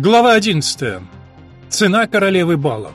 Глава 11. Цена королевы бала.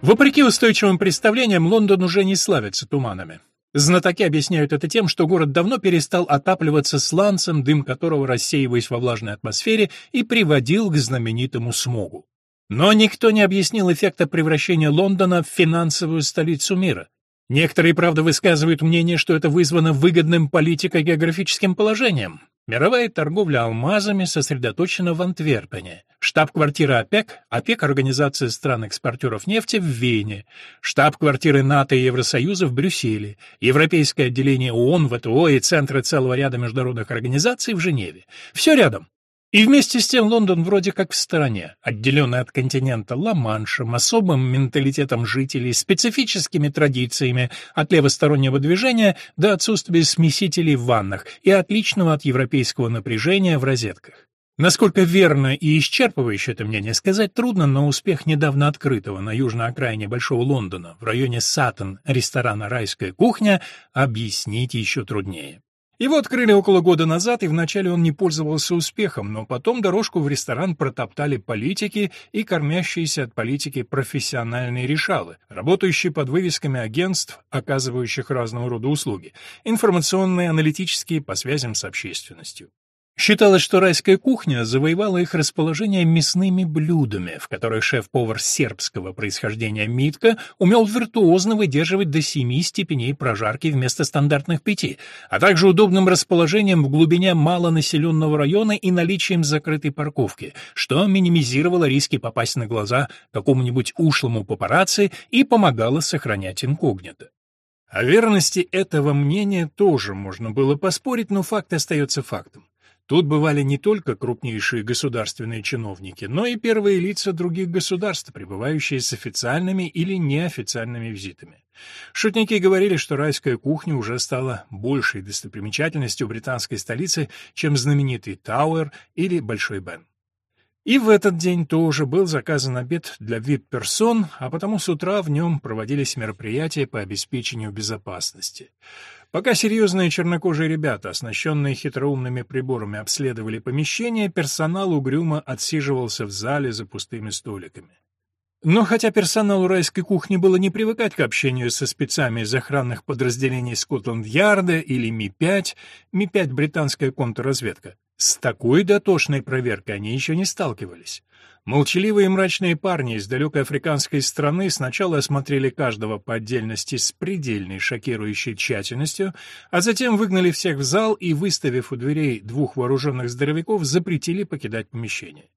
Вопреки устойчивым представлениям, Лондон уже не славится туманами. Знатоки объясняют это тем, что город давно перестал отапливаться сланцем, дым которого, рассеиваясь во влажной атмосфере, и приводил к знаменитому смогу. Но никто не объяснил эффекта превращения Лондона в финансовую столицу мира. Некоторые, правда, высказывают мнение, что это вызвано выгодным политико-географическим положением. Мировая торговля алмазами сосредоточена в Антверпене. Штаб-квартира ОПЕК, ОПЕК – Организация стран-экспортеров нефти в Вене. Штаб-квартиры НАТО и Евросоюза в Брюсселе. Европейское отделение ООН, ВТО и центры целого ряда международных организаций в Женеве. Все рядом. И вместе с тем Лондон вроде как в стороне, отделенный от континента Ла-Маншем, особым менталитетом жителей, специфическими традициями от левостороннего движения до отсутствия смесителей в ваннах и отличного от европейского напряжения в розетках. Насколько верно и исчерпывающе это мнение сказать трудно, но успех недавно открытого на южной окраине Большого Лондона, в районе Саттон, ресторана «Райская кухня» объяснить еще труднее. Его открыли около года назад, и вначале он не пользовался успехом, но потом дорожку в ресторан протоптали политики и кормящиеся от политики профессиональные решалы, работающие под вывесками агентств, оказывающих разного рода услуги, информационные, аналитические по связям с общественностью. Считалось, что райская кухня завоевала их расположение мясными блюдами, в которых шеф-повар сербского происхождения Митка умел виртуозно выдерживать до семи степеней прожарки вместо стандартных пяти, а также удобным расположением в глубине малонаселенного района и наличием закрытой парковки, что минимизировало риски попасть на глаза какому-нибудь ушлому папарацци и помогало сохранять инкогнито. О верности этого мнения тоже можно было поспорить, но факт остается фактом. Тут бывали не только крупнейшие государственные чиновники, но и первые лица других государств, пребывающие с официальными или неофициальными визитами. Шутники говорили, что райская кухня уже стала большей достопримечательностью британской столицы, чем знаменитый Тауэр или Большой Бен. И в этот день тоже был заказан обед для вип-персон, а потому с утра в нем проводились мероприятия по обеспечению безопасности. Пока серьезные чернокожие ребята, оснащенные хитроумными приборами, обследовали помещение, персонал угрюмо отсиживался в зале за пустыми столиками. Но хотя персоналу райской кухни было не привыкать к общению со спецами из охранных подразделений Скотланд-Ярда или Ми-5, Ми-5 — британская контрразведка, с такой дотошной проверкой они еще не сталкивались. Молчаливые и мрачные парни из далекой африканской страны сначала осмотрели каждого по отдельности с предельной шокирующей тщательностью, а затем выгнали всех в зал и, выставив у дверей двух вооруженных здоровяков, запретили покидать помещение.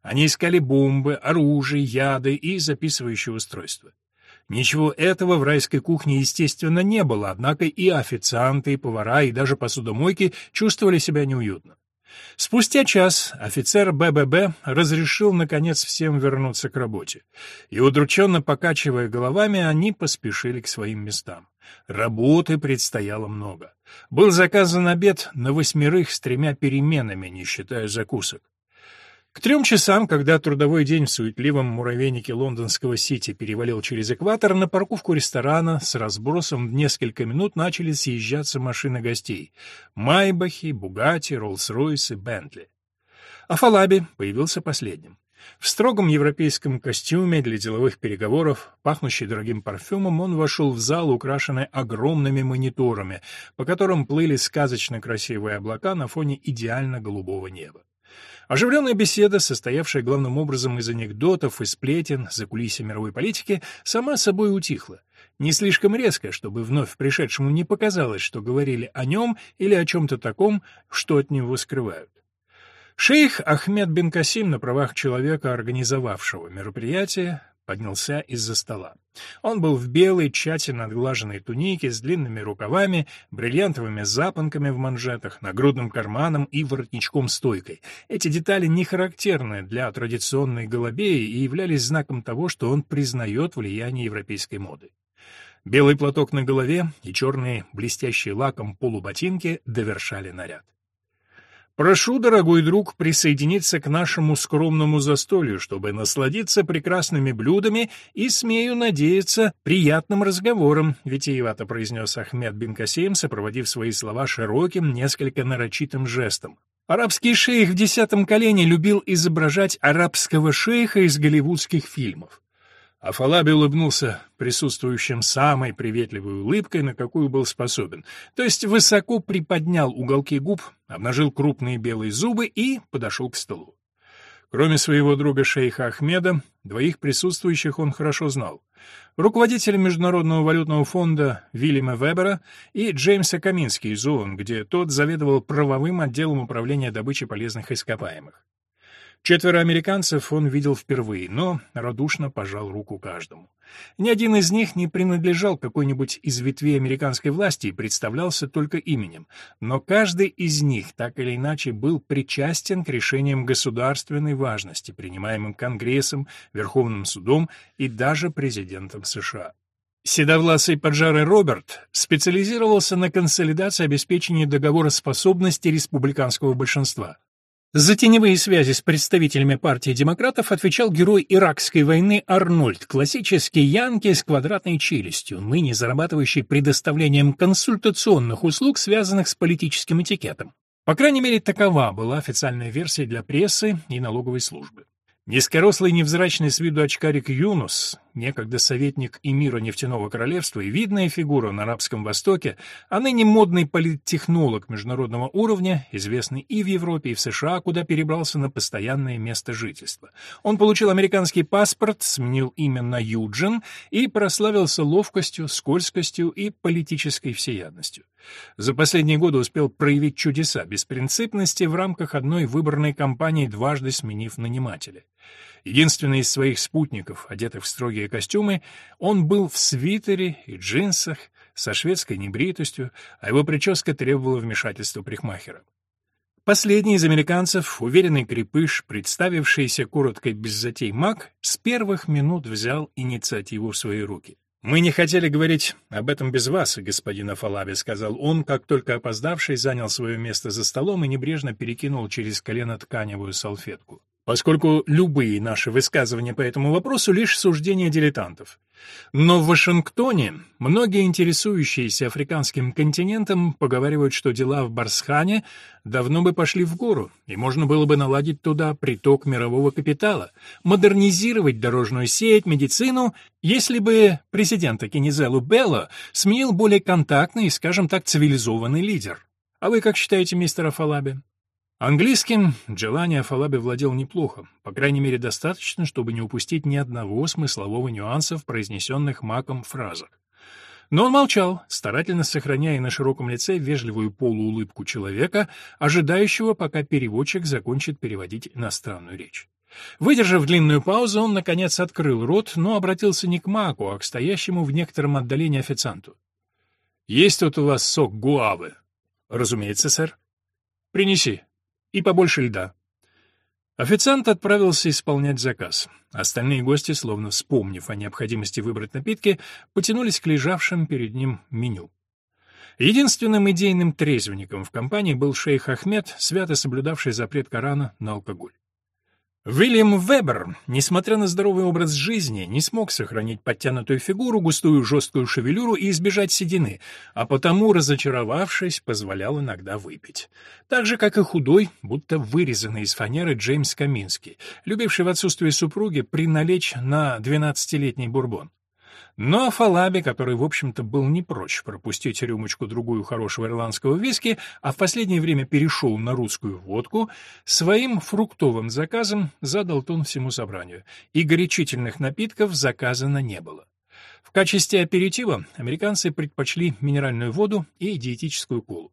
Они искали бомбы, оружие, яды и записывающие устройства. Ничего этого в райской кухне, естественно, не было, однако и официанты, и повара, и даже посудомойки чувствовали себя неуютно. Спустя час офицер БББ разрешил, наконец, всем вернуться к работе. И, удрученно покачивая головами, они поспешили к своим местам. Работы предстояло много. Был заказан обед на восьмерых с тремя переменами, не считая закусок. К трем часам, когда трудовой день в суетливом муравейнике лондонского Сити перевалил через экватор, на парковку ресторана с разбросом в несколько минут начали съезжаться машины гостей — Майбахи, Бугати, Роллс-Ройсы, Бентли. А Фалаби появился последним. В строгом европейском костюме для деловых переговоров, пахнущий дорогим парфюмом, он вошел в зал, украшенный огромными мониторами, по которым плыли сказочно красивые облака на фоне идеально голубого неба. Оживленная беседа, состоявшая главным образом из анекдотов и сплетен за кулисами мировой политики, сама собой утихла. Не слишком резко, чтобы вновь пришедшему не показалось, что говорили о нем или о чем-то таком, что от него скрывают. Шейх Ахмед бен Касим на правах человека, организовавшего мероприятие, поднялся из-за стола. Он был в белой, тщательно отглаженной тунике с длинными рукавами, бриллиантовыми запонками в манжетах, нагрудным карманом и воротничком-стойкой. Эти детали не характерны для традиционной голубеи и являлись знаком того, что он признает влияние европейской моды. Белый платок на голове и черные блестящие лаком полуботинки довершали наряд. Прошу, дорогой друг, присоединиться к нашему скромному застолью, чтобы насладиться прекрасными блюдами и, смею надеяться, приятным разговором, витиевато произнес Ахмед бин Касим, сопроводив свои слова широким, несколько нарочитым жестом. Арабский шейх в десятом колене любил изображать арабского шейха из голливудских фильмов. Афалаби улыбнулся присутствующим самой приветливой улыбкой, на какую был способен, то есть высоко приподнял уголки губ, обнажил крупные белые зубы и подошел к столу. Кроме своего друга шейха Ахмеда, двоих присутствующих он хорошо знал. Руководителя Международного валютного фонда Вильяма Вебера и Джеймса Камински из ООН, где тот заведовал правовым отделом управления добычей полезных ископаемых. Четверо американцев он видел впервые, но радушно пожал руку каждому. Ни один из них не принадлежал какой-нибудь из ветвей американской власти и представлялся только именем, но каждый из них так или иначе был причастен к решениям государственной важности, принимаемым Конгрессом, Верховным судом и даже президентом США. Седовласый поджарый Роберт специализировался на консолидации обеспечения договороспособности республиканского большинства. За теневые связи с представителями партии демократов отвечал герой иракской войны Арнольд, классический янки с квадратной челюстью, ныне зарабатывающий предоставлением консультационных услуг, связанных с политическим этикетом. По крайней мере, такова была официальная версия для прессы и налоговой службы. Низкорослый невзрачный с виду очкарик Юнус, некогда советник эмира нефтяного королевства и видная фигура на Арабском Востоке, а ныне модный политтехнолог международного уровня, известный и в Европе, и в США, куда перебрался на постоянное место жительства. Он получил американский паспорт, сменил имя на Юджин и прославился ловкостью, скользкостью и политической всеядностью. За последние годы успел проявить чудеса беспринципности в рамках одной выборной кампании, дважды сменив нанимателя. Единственный из своих спутников, одетых в строгие костюмы, он был в свитере и джинсах, со шведской небритостью, а его прическа требовала вмешательства прихмахера. Последний из американцев, уверенный крепыш, представившийся коротко без затей маг, с первых минут взял инициативу в свои руки. «Мы не хотели говорить об этом без вас, господин Афалаби», — сказал он, как только опоздавший занял свое место за столом и небрежно перекинул через колено тканевую салфетку поскольку любые наши высказывания по этому вопросу — лишь суждения дилетантов. Но в Вашингтоне многие интересующиеся африканским континентом поговаривают, что дела в Барсхане давно бы пошли в гору, и можно было бы наладить туда приток мирового капитала, модернизировать дорожную сеть, медицину, если бы президента Кенизелу Белло сменил более контактный скажем так, цивилизованный лидер. А вы как считаете, мистер Афалаби? Английским Джелани Афалаби владел неплохо, по крайней мере достаточно, чтобы не упустить ни одного смыслового нюанса в произнесенных маком фразах. Но он молчал, старательно сохраняя на широком лице вежливую полуулыбку человека, ожидающего, пока переводчик закончит переводить иностранную речь. Выдержав длинную паузу, он, наконец, открыл рот, но обратился не к Маку, а к стоящему в некотором отдалении официанту. «Есть тут у вас сок гуавы?» «Разумеется, сэр». «Принеси», и побольше льда. Официант отправился исполнять заказ. Остальные гости, словно вспомнив о необходимости выбрать напитки, потянулись к лежавшим перед ним меню. Единственным идейным трезвенником в компании был шейх Ахмед, свято соблюдавший запрет Корана на алкоголь. Уильям Вебер, несмотря на здоровый образ жизни, не смог сохранить подтянутую фигуру, густую жесткую шевелюру и избежать седины, а потому, разочаровавшись, позволял иногда выпить. Так же, как и худой, будто вырезанный из фанеры Джеймс Каминский, любивший в отсутствие супруги приналечь на двенадцатилетний бурбон. Но Фалаби, который, в общем-то, был не прочь пропустить рюмочку-другую хорошего ирландского виски, а в последнее время перешел на русскую водку, своим фруктовым заказом задал тон всему собранию, и горячительных напитков заказано не было. В качестве аперитива американцы предпочли минеральную воду и диетическую колу.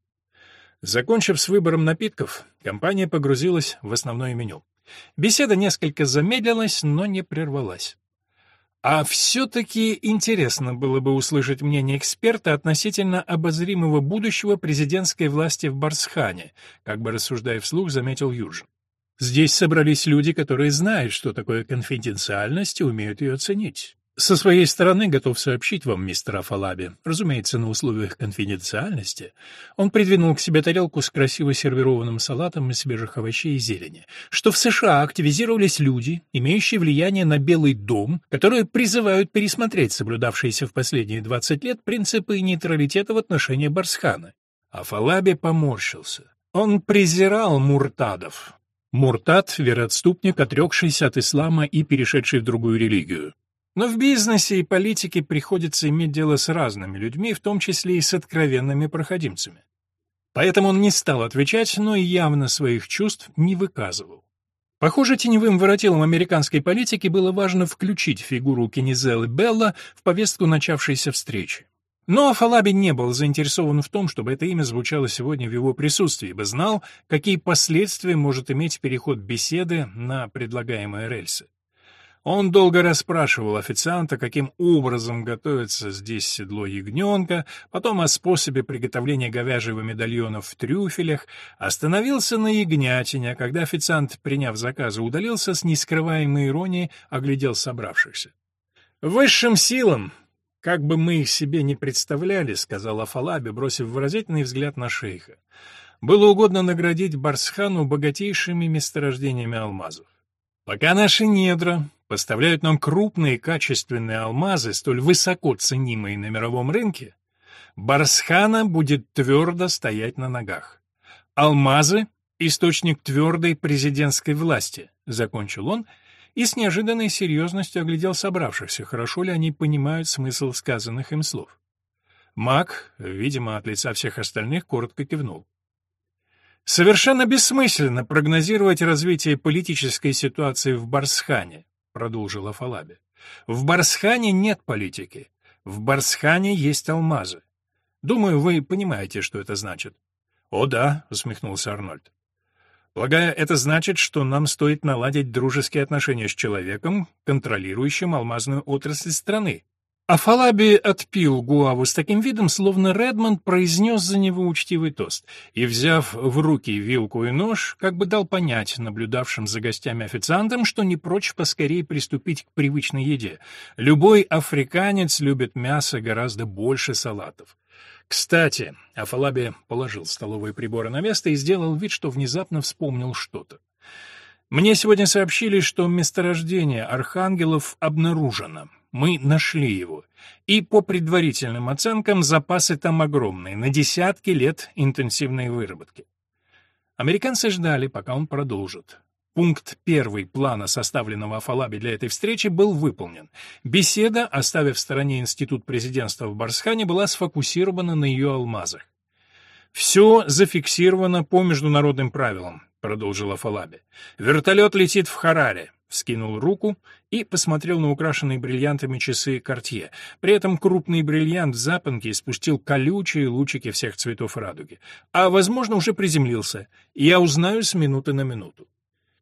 Закончив с выбором напитков, компания погрузилась в основное меню. Беседа несколько замедлилась, но не прервалась. А все-таки интересно было бы услышать мнение эксперта относительно обозримого будущего президентской власти в Барсхане, как бы рассуждая вслух, заметил Юджин. Здесь собрались люди, которые знают, что такое конфиденциальность и умеют ее ценить. Со своей стороны готов сообщить вам, мистер Афалаби, разумеется, на условиях конфиденциальности, он придвинул к себе тарелку с красиво сервированным салатом из свежих овощей и зелени, что в США активизировались люди, имеющие влияние на Белый дом, которые призывают пересмотреть соблюдавшиеся в последние 20 лет принципы нейтралитета в отношении Барсхана. Афалаби поморщился. Он презирал муртадов. Муртад — вероотступник, отрекшийся от ислама и перешедший в другую религию. Но в бизнесе и политике приходится иметь дело с разными людьми, в том числе и с откровенными проходимцами. Поэтому он не стал отвечать, но и явно своих чувств не выказывал. Похоже, теневым воротилом американской политики было важно включить фигуру Кенизеллы Белла в повестку начавшейся встречи. Но Афалаби не был заинтересован в том, чтобы это имя звучало сегодня в его присутствии, ибо знал, какие последствия может иметь переход беседы на предлагаемые рельсы. Он долго расспрашивал официанта, каким образом готовится здесь седло ягненка, потом о способе приготовления говяжьего медальона в трюфелях, остановился на ягнятине, а когда официант, приняв заказы, удалился с нескрываемой иронией, оглядел собравшихся. «Высшим силам, как бы мы их себе не представляли», — сказал Афалаби, бросив выразительный взгляд на шейха, — «было угодно наградить Барсхану богатейшими месторождениями алмазов. Пока наши недра поставляют нам крупные качественные алмазы, столь высоко ценимые на мировом рынке, Барсхана будет твердо стоять на ногах. Алмазы — источник твердой президентской власти, — закончил он, и с неожиданной серьезностью оглядел собравшихся, хорошо ли они понимают смысл сказанных им слов. Мак, видимо, от лица всех остальных, коротко кивнул. Совершенно бессмысленно прогнозировать развитие политической ситуации в Барсхане, продолжила Фалаби. В Барсхане нет политики. В Барсхане есть алмазы. Думаю, вы понимаете, что это значит. О да, усмехнулся Арнольд. Полагаю, это значит, что нам стоит наладить дружеские отношения с человеком, контролирующим алмазную отрасль страны. А Фалаби отпил гуаву с таким видом, словно Редмонд произнес за него учтивый тост, и, взяв в руки вилку и нож, как бы дал понять наблюдавшим за гостями официантам, что не прочь поскорее приступить к привычной еде. Любой африканец любит мясо гораздо больше салатов. Кстати, Афалаби положил столовые приборы на место и сделал вид, что внезапно вспомнил что-то. Мне сегодня сообщили, что месторождение архангелов обнаружено. Мы нашли его. И по предварительным оценкам запасы там огромные, на десятки лет интенсивной выработки. Американцы ждали, пока он продолжит. Пункт первый плана, составленного Афалаби для этой встречи, был выполнен. Беседа, оставив в стороне институт президентства в Барсхане, была сфокусирована на ее алмазах. «Все зафиксировано по международным правилам», — продолжила Афалаби. «Вертолет летит в Хараре вскинул руку и посмотрел на украшенные бриллиантами часы Кортье. При этом крупный бриллиант в запонке испустил колючие лучики всех цветов радуги. А, возможно, уже приземлился. Я узнаю с минуты на минуту.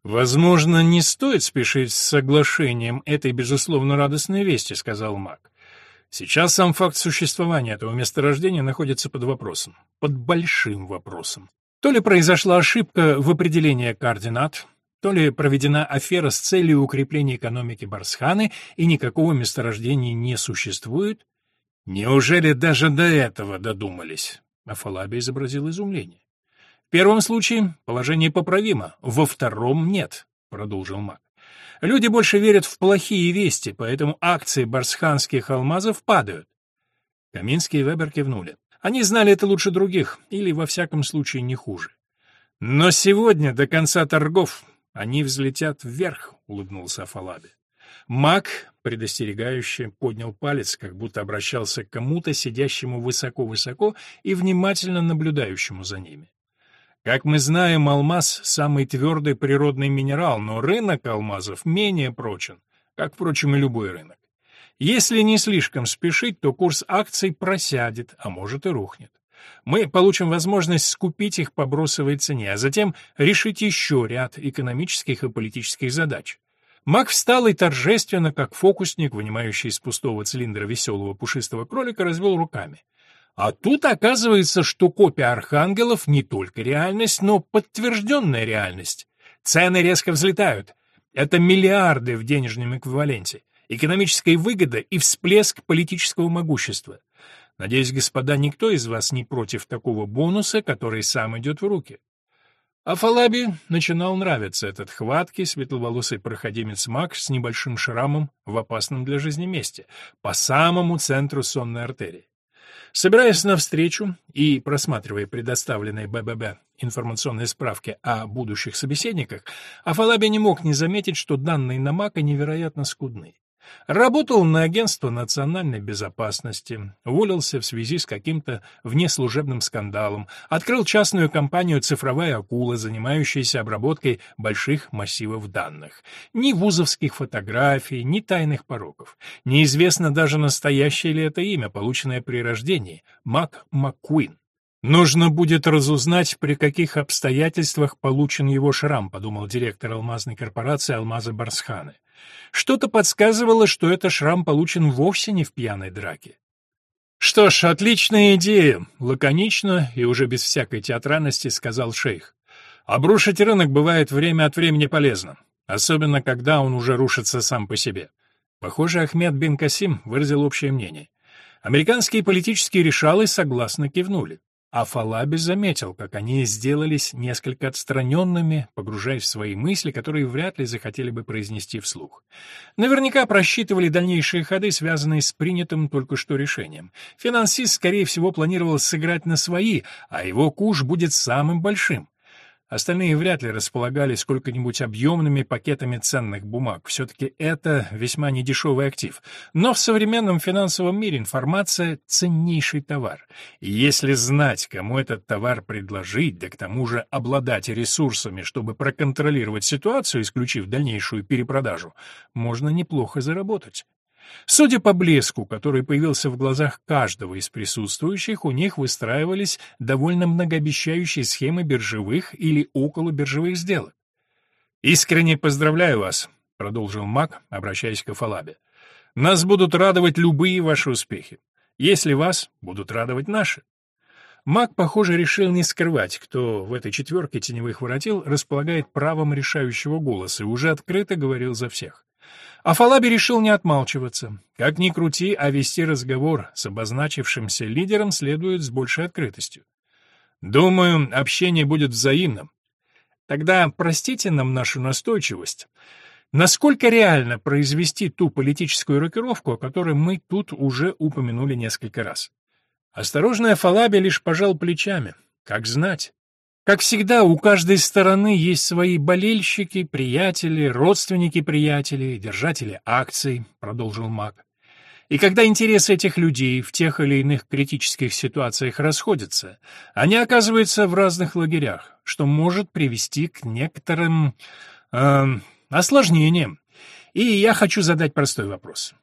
«Возможно, не стоит спешить с соглашением этой, безусловно, радостной вести», — сказал Мак. «Сейчас сам факт существования этого месторождения находится под вопросом. Под большим вопросом. То ли произошла ошибка в определении координат, то ли проведена афера с целью укрепления экономики Барсханы и никакого месторождения не существует? Неужели даже до этого додумались? Афалаби изобразил изумление. В первом случае положение поправимо, во втором нет, продолжил Мак. Люди больше верят в плохие вести, поэтому акции барсханских алмазов падают. Каминский и Вебер кивнули. Они знали это лучше других, или, во всяком случае, не хуже. Но сегодня, до конца торгов, они взлетят вверх, улыбнулся Афалаби. Мак, предостерегающе, поднял палец, как будто обращался к кому-то, сидящему высоко-высоко и внимательно наблюдающему за ними. Как мы знаем, алмаз — самый твердый природный минерал, но рынок алмазов менее прочен, как, впрочем, и любой рынок. Если не слишком спешить, то курс акций просядет, а может и рухнет. Мы получим возможность скупить их по бросовой цене, а затем решить еще ряд экономических и политических задач. Мак встал и торжественно, как фокусник, вынимающий из пустого цилиндра веселого пушистого кролика, развел руками. А тут оказывается, что копия архангелов не только реальность, но подтвержденная реальность. Цены резко взлетают. Это миллиарды в денежном эквиваленте. Экономическая выгода и всплеск политического могущества. Надеюсь, господа, никто из вас не против такого бонуса, который сам идет в руки. А Фалаби начинал нравиться этот хваткий, светловолосый проходимец Мак с небольшим шрамом в опасном для жизни месте, по самому центру сонной артерии. Собираясь на встречу и просматривая предоставленные БББ информационные справки о будущих собеседниках, Афалаби не мог не заметить, что данные на Мака невероятно скудны. Работал на агентство национальной безопасности, уволился в связи с каким-то внеслужебным скандалом, открыл частную компанию «Цифровая акула», занимающаяся обработкой больших массивов данных. Ни вузовских фотографий, ни тайных пороков. Неизвестно даже настоящее ли это имя, полученное при рождении — Мак Маккуин. «Нужно будет разузнать, при каких обстоятельствах получен его шрам», — подумал директор алмазной корпорации «Алмазы Барсханы». Что-то подсказывало, что этот шрам получен вовсе не в пьяной драке. «Что ж, отличная идея», — лаконично и уже без всякой театральности сказал шейх. «Обрушить рынок бывает время от времени полезно, особенно когда он уже рушится сам по себе». Похоже, Ахмед бин Касим выразил общее мнение. Американские политические решалы согласно кивнули. А Фалаби заметил, как они сделались несколько отстраненными, погружаясь в свои мысли, которые вряд ли захотели бы произнести вслух. Наверняка просчитывали дальнейшие ходы, связанные с принятым только что решением. Финансист, скорее всего, планировал сыграть на свои, а его куш будет самым большим. Остальные вряд ли располагали сколько-нибудь объемными пакетами ценных бумаг. Все-таки это весьма недешевый актив. Но в современном финансовом мире информация — ценнейший товар. И если знать, кому этот товар предложить, да к тому же обладать ресурсами, чтобы проконтролировать ситуацию, исключив дальнейшую перепродажу, можно неплохо заработать. Судя по блеску, который появился в глазах каждого из присутствующих, у них выстраивались довольно многообещающие схемы биржевых или околобиржевых сделок. «Искренне поздравляю вас», — продолжил Мак, обращаясь к Афалабе. «Нас будут радовать любые ваши успехи, если вас будут радовать наши». Мак, похоже, решил не скрывать, кто в этой четверке теневых воротил располагает правом решающего голоса и уже открыто говорил за всех. А Фалаби решил не отмалчиваться. Как ни крути, а вести разговор с обозначившимся лидером следует с большей открытостью. Думаю, общение будет взаимным. Тогда простите нам нашу настойчивость. Насколько реально произвести ту политическую рокировку, о которой мы тут уже упомянули несколько раз? Осторожная Фалаби лишь пожал плечами. Как знать. Как всегда, у каждой стороны есть свои болельщики, приятели, родственники приятелей, держатели акций, продолжил Мак. И когда интересы этих людей в тех или иных критических ситуациях расходятся, они оказываются в разных лагерях, что может привести к некоторым э, осложнениям. И я хочу задать простой вопрос.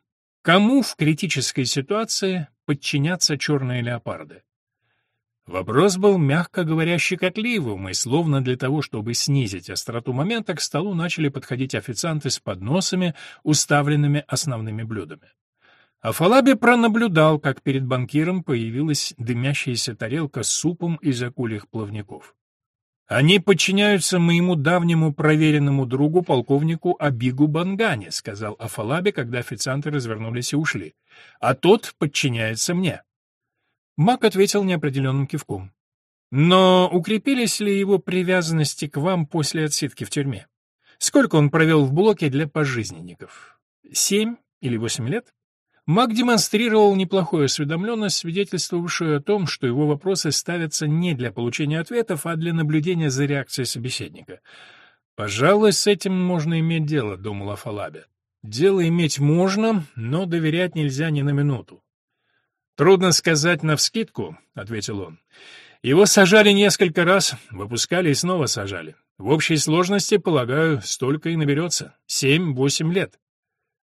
Кому в критической ситуации подчинятся черные леопарды? Вопрос был, мягко говоря, щекотливым, и словно для того, чтобы снизить остроту момента, к столу начали подходить официанты с подносами, уставленными основными блюдами. Афалаби пронаблюдал, как перед банкиром появилась дымящаяся тарелка с супом из акульих плавников. «Они подчиняются моему давнему проверенному другу, полковнику Абигу Бангане», — сказал Афалаби, когда официанты развернулись и ушли. «А тот подчиняется мне». Мак ответил неопределенным кивком. «Но укрепились ли его привязанности к вам после отсидки в тюрьме? Сколько он провел в блоке для пожизненников? Семь или восемь лет?» Мак демонстрировал неплохую осведомленность, свидетельствовавшую о том, что его вопросы ставятся не для получения ответов, а для наблюдения за реакцией собеседника. «Пожалуй, с этим можно иметь дело», — думал Афалабе. «Дело иметь можно, но доверять нельзя ни на минуту. «Трудно сказать навскидку», — ответил он. «Его сажали несколько раз, выпускали и снова сажали. В общей сложности, полагаю, столько и наберется. Семь-восемь лет».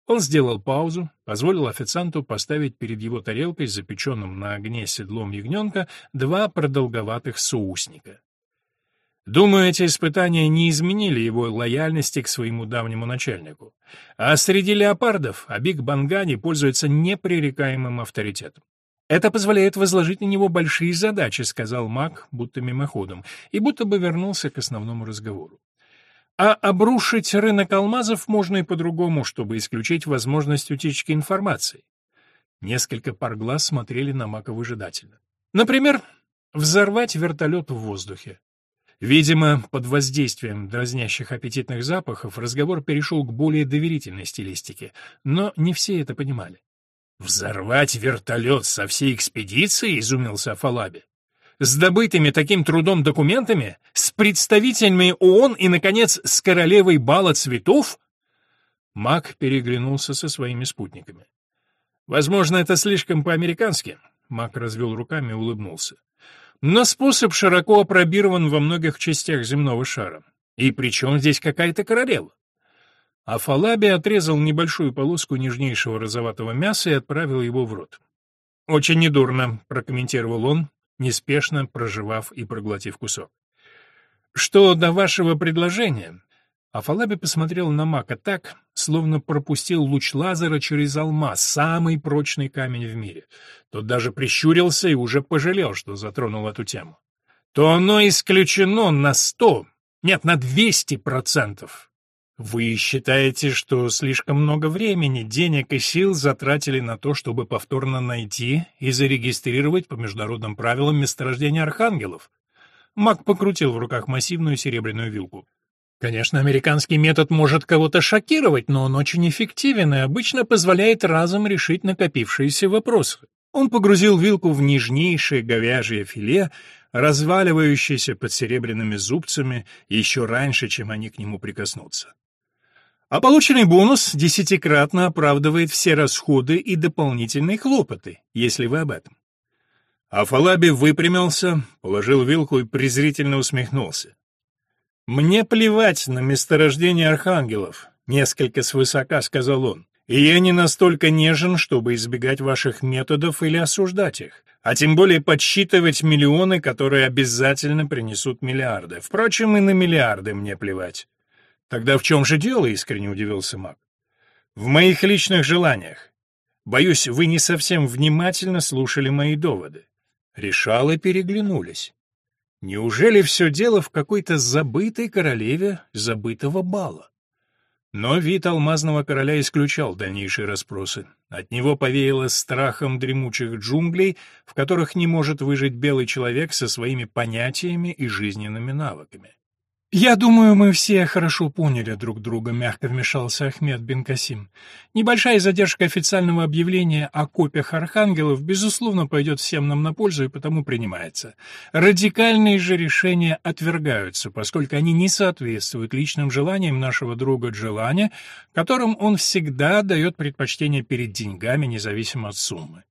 Он сделал паузу, позволил официанту поставить перед его тарелкой, запеченным на огне седлом ягненка, два продолговатых соусника. Думаю, эти испытания не изменили его лояльности к своему давнему начальнику. А среди леопардов Абик Бангани пользуется непререкаемым авторитетом. «Это позволяет возложить на него большие задачи», — сказал Мак, будто мимоходом, и будто бы вернулся к основному разговору. А обрушить рынок алмазов можно и по-другому, чтобы исключить возможность утечки информации. Несколько пар глаз смотрели на Мака выжидательно. Например, взорвать вертолет в воздухе. Видимо, под воздействием дразнящих аппетитных запахов разговор перешел к более доверительной стилистике, но не все это понимали. «Взорвать вертолет со всей экспедицией?» — изумился Афалаби. «С добытыми таким трудом документами? С представителями ООН и, наконец, с королевой бала цветов?» Мак переглянулся со своими спутниками. «Возможно, это слишком по-американски», — Мак развел руками и улыбнулся. «Но способ широко опробирован во многих частях земного шара. И при чем здесь какая-то королева? А Фалаби отрезал небольшую полоску нежнейшего розоватого мяса и отправил его в рот. «Очень недурно», — прокомментировал он, неспешно проживав и проглотив кусок. «Что до вашего предложения?» Афалаби посмотрел на Мака так, словно пропустил луч лазера через алмаз, самый прочный камень в мире. Тот даже прищурился и уже пожалел, что затронул эту тему. «То оно исключено на сто, нет, на двести процентов. Вы считаете, что слишком много времени, денег и сил затратили на то, чтобы повторно найти и зарегистрировать по международным правилам месторождение архангелов? Мак покрутил в руках массивную серебряную вилку. Конечно, американский метод может кого-то шокировать, но он очень эффективен и обычно позволяет разом решить накопившиеся вопросы. Он погрузил вилку в нежнейшее говяжье филе, разваливающееся под серебряными зубцами еще раньше, чем они к нему прикоснутся. А полученный бонус десятикратно оправдывает все расходы и дополнительные хлопоты, если вы об этом. Афалаби выпрямился, положил вилку и презрительно усмехнулся. «Мне плевать на месторождение архангелов», — несколько свысока сказал он. «И я не настолько нежен, чтобы избегать ваших методов или осуждать их, а тем более подсчитывать миллионы, которые обязательно принесут миллиарды. Впрочем, и на миллиарды мне плевать. Тогда в чем же дело, искренне удивился Мак. В моих личных желаниях. Боюсь, вы не совсем внимательно слушали мои доводы. Решалы переглянулись. Неужели все дело в какой-то забытой королеве забытого бала? Но вид алмазного короля исключал дальнейшие расспросы. От него повеяло страхом дремучих джунглей, в которых не может выжить белый человек со своими понятиями и жизненными навыками. «Я думаю, мы все хорошо поняли друг друга», — мягко вмешался Ахмед бен Касим. «Небольшая задержка официального объявления о копиях архангелов, безусловно, пойдет всем нам на пользу и потому принимается. Радикальные же решения отвергаются, поскольку они не соответствуют личным желаниям нашего друга Джелани, которым он всегда дает предпочтение перед деньгами, независимо от суммы».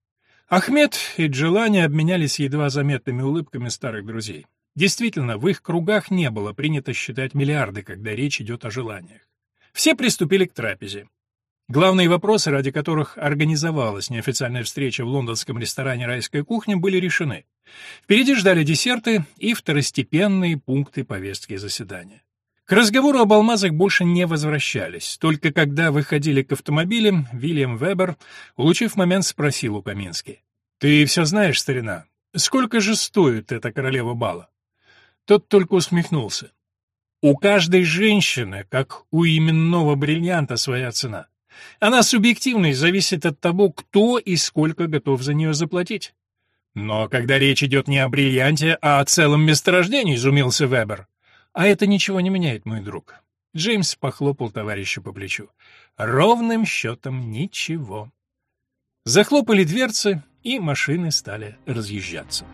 Ахмед и Джелани обменялись едва заметными улыбками старых друзей. Действительно, в их кругах не было принято считать миллиарды, когда речь идет о желаниях. Все приступили к трапезе. Главные вопросы, ради которых организовалась неофициальная встреча в лондонском ресторане «Райская кухня», были решены. Впереди ждали десерты и второстепенные пункты повестки заседания. К разговору об алмазах больше не возвращались. Только когда выходили к автомобилям, Вильям Вебер, улучив момент, спросил у Камински. «Ты все знаешь, старина? Сколько же стоит эта королева бала?» Тот только усмехнулся. У каждой женщины, как у именного бриллианта, своя цена. Она субъективна и зависит от того, кто и сколько готов за нее заплатить. Но когда речь идет не о бриллианте, а о целом месторождении, изумился Вебер. А это ничего не меняет, мой друг. Джеймс похлопал товарища по плечу. Ровным счетом ничего. Захлопали дверцы, и машины стали разъезжаться.